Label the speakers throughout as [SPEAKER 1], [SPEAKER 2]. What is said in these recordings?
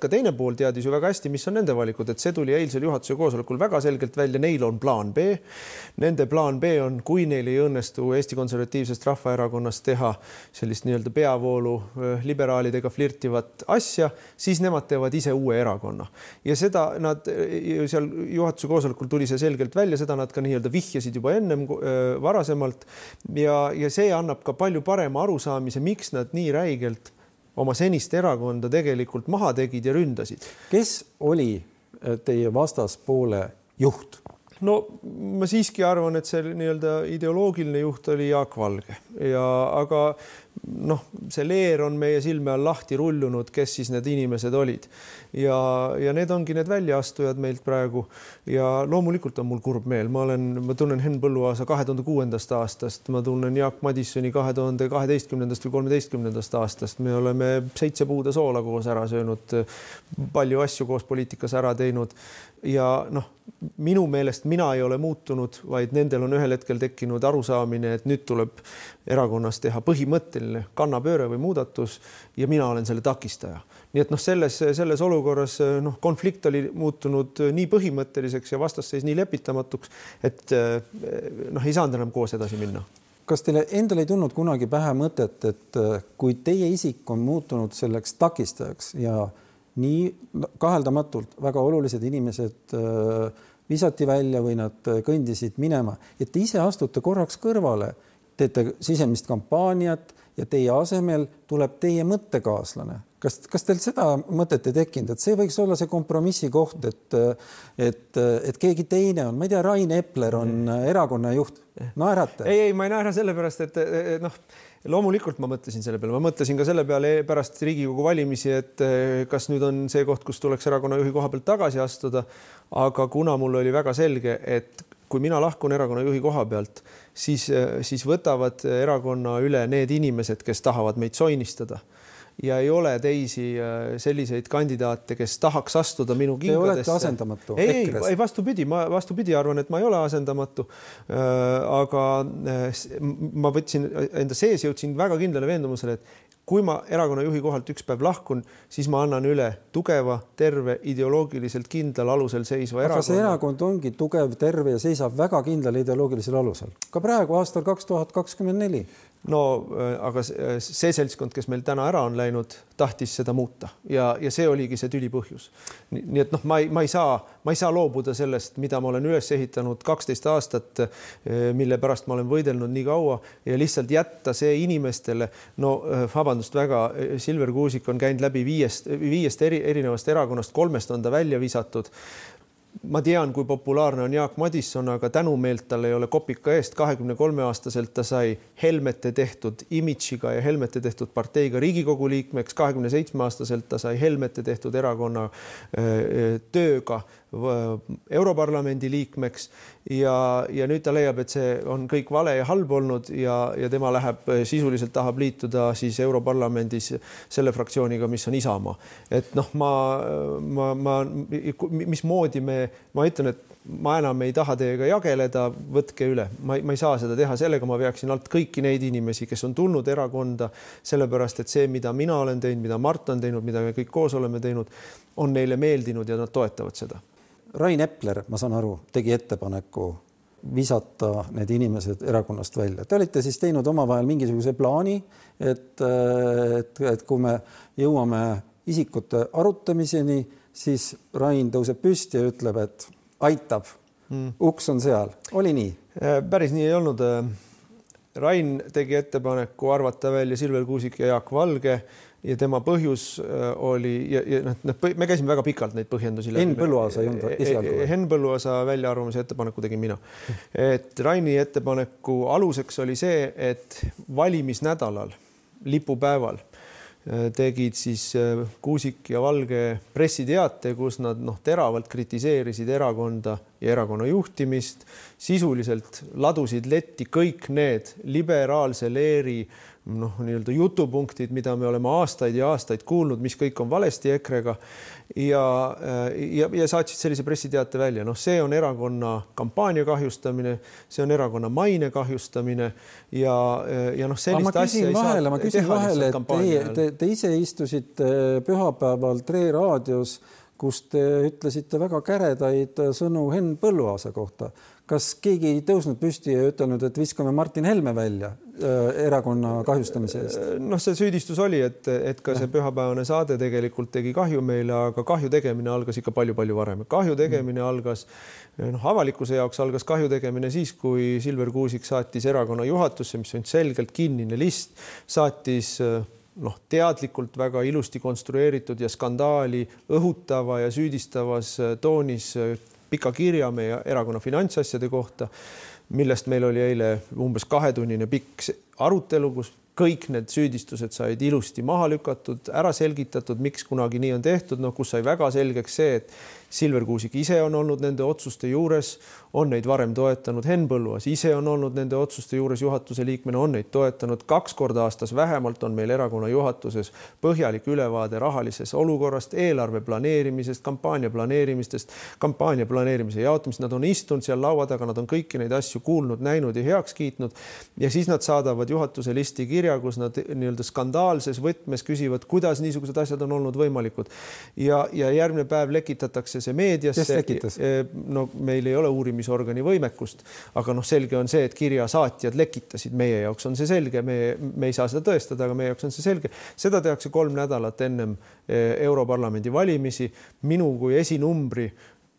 [SPEAKER 1] ka teine pool teadis ju väga hästi, mis on nende valikud, et see tuli eilsel juhatuse koosolekul väga selgelt välja, neil on plaan B. Nende plaan B on, kui neil ei õnnestu Eesti Konservatiivsest Rahvaerakonnast teha sellist nii-öelda peavoolu liberaalidega flirtivat asja, siis nemad teevad ise uue erakonna ja seda nad seal juhatuse koosolekul tuli see selgelt välja, seda nad ka nii-öelda vihjasid juba ennem varasemalt ja, ja see annab ka palju parema arusaamise, miks nad nii räigelt oma senist erakonda tegelikult maha tegid ja ründasid.
[SPEAKER 2] kes oli äh, teie vastaspoole juht?
[SPEAKER 1] no ma siiski arvan, et see nii-öelda ideoloogiline juht oli Jaak Valge ja aga noh, see leer on meie silme all lahti rullunud, kes siis need inimesed olid. Ja, ja need ongi need väljaastujad meilt praegu. Ja loomulikult on mul kurb meel, ma olen, ma tunnen Henn Põlluaasa kahe tuhande kuuendast aastast, ma tunnen Jaak Madissoni kahe tuhande kaheteistkümnendast või kolmeteistkümnendast aastast, me oleme seitse puude soola koos ära söönud, palju asju koos poliitikas ära teinud. Ja noh, minu meelest mina ei ole muutunud, vaid nendel on ühel hetkel tekkinud arusaamine, et nüüd tuleb erakonnas teha põhimõtteline kannapööre või muudatus ja mina olen selle takistaja. nii et noh, selles, selles olukorras noh, konflikt oli muutunud nii põhimõtteliseks ja vastasseis nii lepitamatuks, et noh, ei saanud enam koos edasi minna
[SPEAKER 2] kas teile endale ei tulnud kunagi pähe mõtet, et kui teie isik on muutunud selleks takistajaks ja nii kaheldamatult väga olulised inimesed äh, visati välja või nad kõndisid minema, et te ise astute korraks kõrvale, teete sisemist kampaaniat ja teie asemel tuleb teie mõttekaaslane. kas, kas teil seda mõtet ei tekkinud, et see võiks olla see kompromissi koht, et, et, et keegi teine on, ma ei tea, Rain Epler on erakonna juht, naerate?
[SPEAKER 1] ei, ei, ma ei naera sellepärast, et noh loomulikult ma mõtlesin selle peale, ma mõtlesin ka selle peale pärast Riigikogu valimisi, et eh, kas nüüd on see koht, kus tuleks erakonna juhi koha pealt tagasi astuda. aga kuna mul oli väga selge, et kui mina lahkun erakonna juhi koha pealt, siis, eh, siis võtavad erakonna üle need inimesed, kes tahavad meid soinistada ja ei ole teisi äh, selliseid kandidaate, kes tahaks astuda minu kingadesse.
[SPEAKER 2] Te olete asendamatu.
[SPEAKER 1] ei, ei, vastupidi, ma vastupidi arvan, et ma ei ole asendamatu. Äh, aga äh, ma võtsin enda sees, jõudsin väga kindlale veendumusele, et kui ma erakonna juhi kohalt üks päev lahkun, siis ma annan üle tugeva, terve, ideoloogiliselt kindlal alusel seisva
[SPEAKER 2] erakonna. see erakond ongi tugev, terve ja seisab väga kindlal ideoloogilisel alusel ka praegu aastal kaks tuhat kakskümmend neli
[SPEAKER 1] no äh, aga äh, see seltskond, kes meil täna ära on läinud, tahtis seda muuta ja, ja see oligi see tüli põhjus. nii et noh, ma ei, ma ei saa, ma ei saa loobuda sellest, mida ma olen üles ehitanud kaksteist aastat, äh, mille pärast ma olen võidelnud nii kaua ja lihtsalt jätta see inimestele, no vabandust väga, Silver Kuusik on käinud läbi viiest, viiest eri, erinevast erakonnast, kolmest on ta välja visatud ma tean, kui populaarne on Jaak Madisson, aga tänumeelt tal ei ole kopika eest. kahekümne kolme aastaselt ta sai Helmete tehtud imidžiga ja Helmete tehtud parteiga Riigikogu liikmeks. kahekümne seitsme aastaselt ta sai Helmete tehtud erakonna tööga Europarlamendi liikmeks ja, ja nüüd ta leiab, et see on kõik vale ja halb olnud ja, ja tema läheb sisuliselt tahab liituda siis Europarlamendis selle fraktsiooniga, mis on Isamaa. et noh, ma, ma, ma, mismoodi me, ma ütlen, et ma enam ei taha teiega jageleda, võtke üle, ma, ma ei saa seda teha, sellega ma veaksin alt kõiki neid inimesi, kes on tulnud erakonda, sellepärast et see, mida mina olen teinud, mida Mart on teinud, mida me kõik koos oleme teinud, on neile meeldinud ja nad toetavad seda
[SPEAKER 2] Rain Epler, ma saan aru, tegi ettepaneku visata need inimesed erakonnast välja. Te olite siis teinud omavahel mingisuguse plaani, et, et, et kui me jõuame isikute arutamiseni, siis Rain tõuseb püsti ja ütleb, et aitab mm., uks on seal. oli nii?
[SPEAKER 1] Äh, päris nii ei olnud. Rain tegi ettepaneku arvata välja Silver Kuusik ja Jaak Valge ja tema põhjus äh, oli ja, ja noh, noh, me käisime väga pikalt neid põhjendusi.
[SPEAKER 2] Henn Põlluaasa ei olnud esialgu?
[SPEAKER 1] Henn Põlluaasa väljaarvamise ettepaneku tegin mina. et Raini ettepaneku aluseks oli see, et valimisnädalal, lipupäeval äh, tegid siis äh, Kuusik ja Valge pressiteate, kus nad noh, teravalt kritiseerisid erakonda ja erakonna juhtimist, sisuliselt ladusid letti kõik need liberaalse leeri noh, nii-öelda jutupunktid, mida me oleme aastaid ja aastaid kuulnud, mis kõik on valesti EKRE-ga ja, ja, ja saatsid sellise pressiteate välja, noh, see on erakonna kampaania kahjustamine, see on erakonna maine kahjustamine ja, ja noh, sellist asja
[SPEAKER 2] ei vahele, ma küsin vahele, et teie, te, te ise istusite pühapäeval Tre raadios, kus te ütlesite väga käredaid sõnu Henn Põlluaasa kohta kas keegi ei tõusnud püsti ja ütelnud, et viskame Martin Helme välja äh, erakonna kahjustamise eest?
[SPEAKER 1] noh, see süüdistus oli, et, et ka see pühapäevane saade tegelikult tegi kahju meile, aga kahju tegemine algas ikka palju-palju varem. kahju tegemine mm. algas noh, avalikkuse jaoks algas kahju tegemine siis, kui Silver Kuusik saatis erakonna juhatusse, mis on selgelt kinnine list, saatis noh, teadlikult väga ilusti konstrueeritud ja skandaali õhutava ja süüdistavas toonis pika kirja meie erakonna finantsasjade kohta, millest meil oli eile umbes kahetunnine pikk arutelu, kus kõik need süüdistused said ilusti maha lükatud, ära selgitatud, miks kunagi nii on tehtud, noh, kus sai väga selgeks see, et Silver Kuusik ise on olnud nende otsuste juures, on neid varem toetanud, Henn Põlluaas ise on olnud nende otsuste juures juhatuse liikmena, on neid toetanud. Kaks korda aastas vähemalt on meil erakonna juhatuses põhjalik ülevaade rahalisest olukorrast, eelarve planeerimisest, kampaania planeerimistest, kampaania planeerimise jaotamist, nad on istunud seal laua taga, nad on kõiki neid asju kuulnud, näinud ja heaks kiitnud. Ja siis nad saadavad juhatuse listi kirja, kus nad nii-öelda skandaalses võtmes küsivad, kuidas niisugused asjad on olnud võimalikud. Ja, ja järgmine päev lekitatakse antakse see meediasse. E, no meil ei ole uurimisorgani võimekust, aga noh, selge on see, et kirja saatjad lekitasid, meie jaoks on see selge, me, me ei saa seda tõestada, aga meie jaoks on see selge. seda tehakse kolm nädalat ennem e, Europarlamendi valimisi. minu kui esinumbri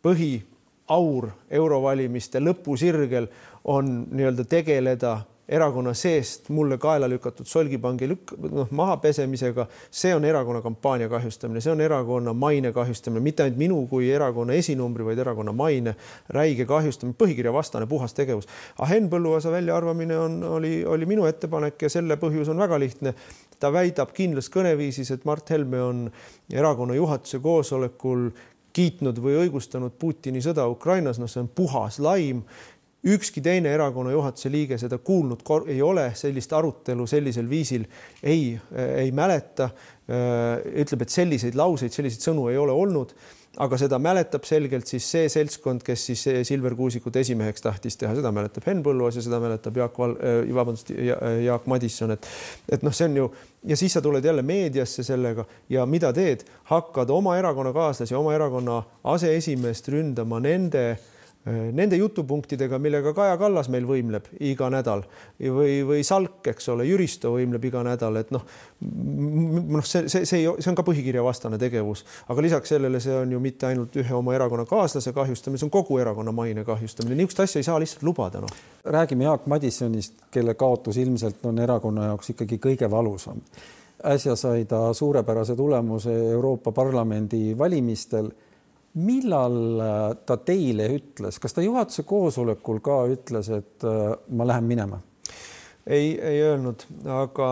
[SPEAKER 1] põhiaur eurovalimiste lõpusirgel on nii-öelda tegeleda erakonna seest mulle kaela lükatud solgipangi lükk-, noh, mahapesemisega, see on erakonna kampaania kahjustamine, see on erakonna maine kahjustamine, mitte ainult minu kui erakonna esinumbri, vaid erakonna maine räige kahjustamine, põhikirja vastane puhas tegevus. aga Henn Põlluaasa väljaarvamine on, oli, oli minu ettepanek ja selle põhjus on väga lihtne. ta väidab kindlas kõneviisis, et Mart Helme on erakonna juhatuse koosolekul kiitnud või õigustanud Putini sõda Ukrainas, noh, see on puhas laim ükski teine erakonna juhatuse liige seda kuulnud ei ole, sellist arutelu sellisel viisil ei, ei mäleta. ütleb, et selliseid lauseid, selliseid sõnu ei ole olnud, aga seda mäletab selgelt siis see seltskond, kes siis Silver Kuusikut esimeheks tahtis teha, seda mäletab Henn Põlluaas ja seda mäletab Jaak Val-, vabandust, Jaak Madisson, et et noh, see on ju ja siis sa tuled jälle meediasse sellega ja mida teed, hakkad oma erakonnakaaslasi, oma erakonna aseesimeest ründama nende Äh, nende jutupunktidega, millega Kaja Kallas meil võimleb iga nädal või, või Salk, eks ole, Jüristo võimleb iga nädal, et noh, noh, see, see, see, see on ka põhikirja vastane tegevus, aga lisaks sellele see on ju mitte ainult ühe oma erakonnakaaslase kahjustamine, see on kogu erakonna maine kahjustamine, niisugust asja ei saa lihtsalt lubada, noh.
[SPEAKER 2] räägime Jaak Madissonist, kelle kaotus ilmselt on erakonna jaoks ikkagi kõige valusam. äsja sai ta suurepärase tulemuse Euroopa Parlamendi valimistel millal äh, ta teile ütles, kas ta juhatuse koosolekul ka ütles, et äh, ma lähen minema?
[SPEAKER 1] ei, ei öelnud, aga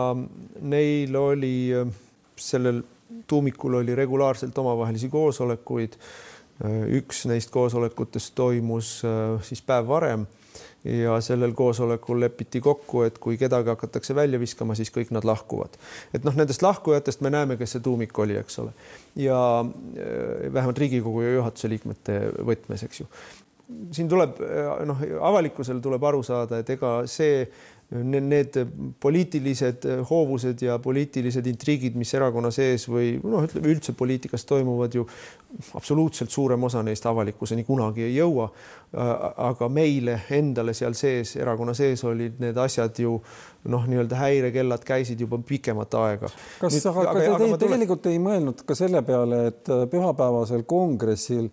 [SPEAKER 1] neil oli äh, sellel tuumikul oli regulaarselt omavahelisi koosolekuid. üks neist koosolekutest toimus siis päev varem ja sellel koosolekul lepiti kokku, et kui kedagi hakatakse välja viskama, siis kõik nad lahkuvad. et noh, nendest lahkujatest me näeme, kes see tuumik oli, eks ole, ja äh, vähemalt Riigikogu ja juhatuse liikmete võtmes, eks ju. siin tuleb äh, noh, avalikkusel tuleb aru saada, et ega see need poliitilised hoovused ja poliitilised intriigid, mis erakonna sees või noh, ütleme üldse poliitikas toimuvad ju absoluutselt suurem osa neist avalikkuseni kunagi ei jõua. aga meile endale seal sees, erakonna sees olid need asjad ju noh, nii-öelda häirekellad käisid juba pikemat aega.
[SPEAKER 2] kas Nüüd, aga, aga, aga te aga tegelikult tulen... ei mõelnud ka selle peale, et pühapäevasel kongressil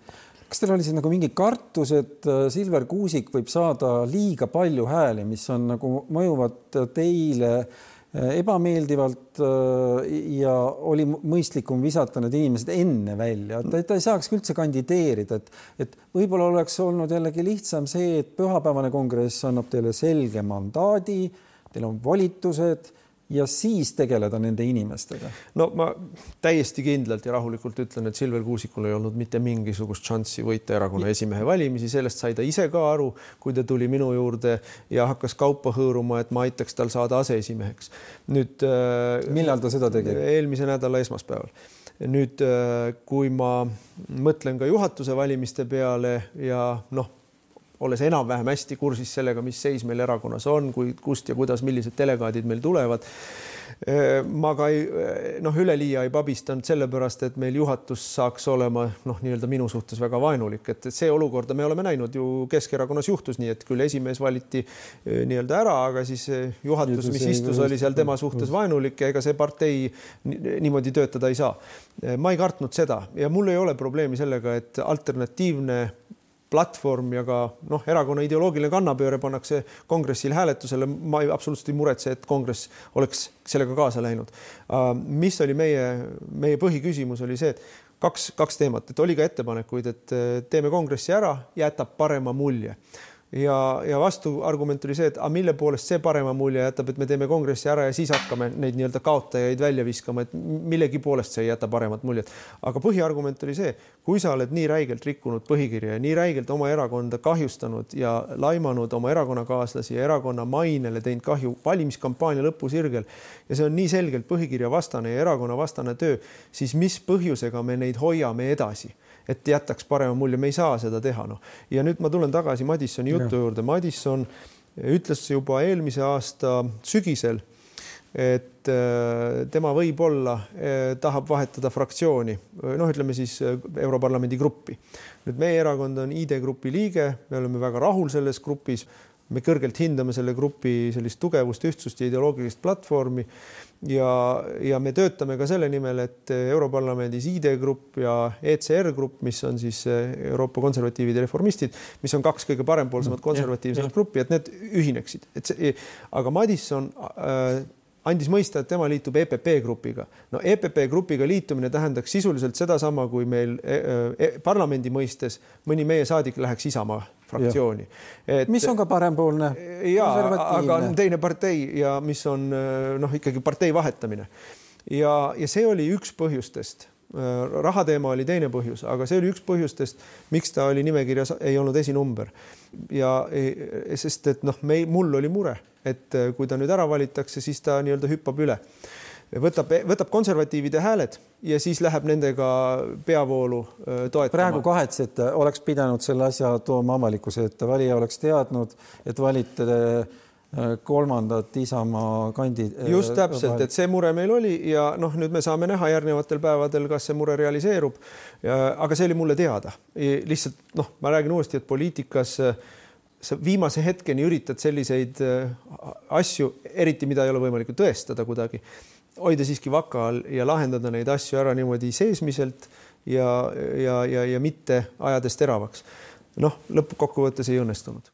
[SPEAKER 2] kas teil oli siis nagu mingi kartus, et äh, Silver Kuusik võib saada liiga palju hääli, mis on nagu mõjuvad teile äh, ebameeldivalt äh, ja oli mõistlikum visata need inimesed enne välja, et ta, ei saakski üldse kandideerida, et, et võib-olla oleks olnud jällegi lihtsam see, et pühapäevane kongress annab teile selge mandaadi, teil on volitused ja siis tegeleda nende inimestega?
[SPEAKER 1] no ma täiesti kindlalt ja rahulikult ütlen, et Silver Kuusikul ei olnud mitte mingisugust šanssi võita erakonna esimehe valimisi, sellest sai ta ise ka aru, kui ta tuli minu juurde ja hakkas kaupa hõõruma, et ma aitaks tal saada aseesimeheks. nüüd.
[SPEAKER 2] Äh, millal ta seda tegi?
[SPEAKER 1] eelmise nädala esmaspäeval nüüd, äh, kui ma mõtlen ka juhatuse valimiste peale ja noh olles enam-vähem hästi kursis sellega, mis seis meil erakonnas on, kui, kust ja kuidas, millised delegaadid meil tulevad. ma ka ei noh, üleliia ei pabistanud sellepärast, et meil juhatus saaks olema noh, nii-öelda minu suhtes väga vaenulik, et see olukorda me oleme näinud ju Keskerakonnas juhtus nii, et küll esimees valiti nii-öelda ära, aga siis juhatus, mis istus, oli seal tema suhtes vaenulik ja ega see partei niimoodi töötada ei saa. ma ei kartnud seda ja mul ei ole probleemi sellega, et alternatiivne platvorm ja ka noh, erakonna ideoloogiline kannapööre pannakse kongressil hääletusele. ma ei, absoluutselt ei muretse, et kongress oleks sellega kaasa läinud. Äh, mis oli meie, meie põhiküsimus oli see, et kaks, kaks teemat, et oli ka ettepanekuid, et äh, teeme kongressi ära, jätab parema mulje ja, ja vastuargument oli see, et aga mille poolest see parema mulje jätab, et me teeme kongressi ära ja siis hakkame neid nii-öelda kaotajaid välja viskama, et millegi poolest see ei jäta paremat muljet. aga põhiargument oli see, kui sa oled nii räigelt rikkunud põhikirja ja nii räigelt oma erakonda kahjustanud ja laimanud oma erakonnakaaslasi ja erakonna mainele teinud kahju valimiskampaania lõpusirgel ja see on nii selgelt põhikirja vastane ja erakonna vastane töö, siis mis põhjusega me neid hoiame edasi et jätaks parema mulje, me ei saa seda teha, noh. ja nüüd ma tulen tagasi Madissoni jutu juurde. Madisson ütles juba eelmise aasta sügisel, et äh, tema võib-olla äh, tahab vahetada fraktsiooni, noh, ütleme siis äh, Europarlamendi gruppi. nüüd meie erakond on ID Grupi liige, me oleme väga rahul selles grupis me kõrgelt hindame selle grupi sellist tugevust, ühtsust ja ideoloogilist platvormi. Ja, ja me töötame ka selle nimel, et Europarlamendis ID Grupp ja ECR Grupp, mis on siis Euroopa konservatiivid ja reformistid, mis on kaks kõige parempoolsemat konservatiivsemat gruppi, et need ühineksid, et see, aga Madisson äh, andis mõista, et tema liitub EPP grupiga. no EPP grupiga liitumine tähendaks sisuliselt sedasama, kui meil e, e, parlamendi mõistes mõni meie saadik läheks Isamaa fraktsiooni.
[SPEAKER 2] mis on ka parempoolne.
[SPEAKER 1] ja, aga on teine partei ja mis on noh, ikkagi partei vahetamine. ja, ja see oli üks põhjustest rahateema oli teine põhjus, aga see oli üks põhjustest, miks ta oli nimekirjas, ei olnud esinumber. ja sest et noh, me, mul oli mure et kui ta nüüd ära valitakse, siis ta nii-öelda hüppab üle, võtab, võtab konservatiivide hääled ja siis läheb nendega peavoolu äh, toetama.
[SPEAKER 2] praegu kahetsete, oleks pidanud selle asja tooma avalikkuse ette, valija oleks teadnud, et valite äh, kolmandat Isamaa kandi-.
[SPEAKER 1] just täpselt, et see mure meil oli ja noh, nüüd me saame näha järgnevatel päevadel, kas see mure realiseerub. aga see oli mulle teada, lihtsalt noh, ma räägin uuesti, et poliitikas äh, sa viimase hetkeni üritad selliseid äh, asju, eriti mida ei ole võimalik tõestada kuidagi, hoida siiski vaka all ja lahendada neid asju ära niimoodi seesmiselt ja, ja, ja, ja mitte ajades teravaks. noh, lõppkokkuvõttes ei õnnestunud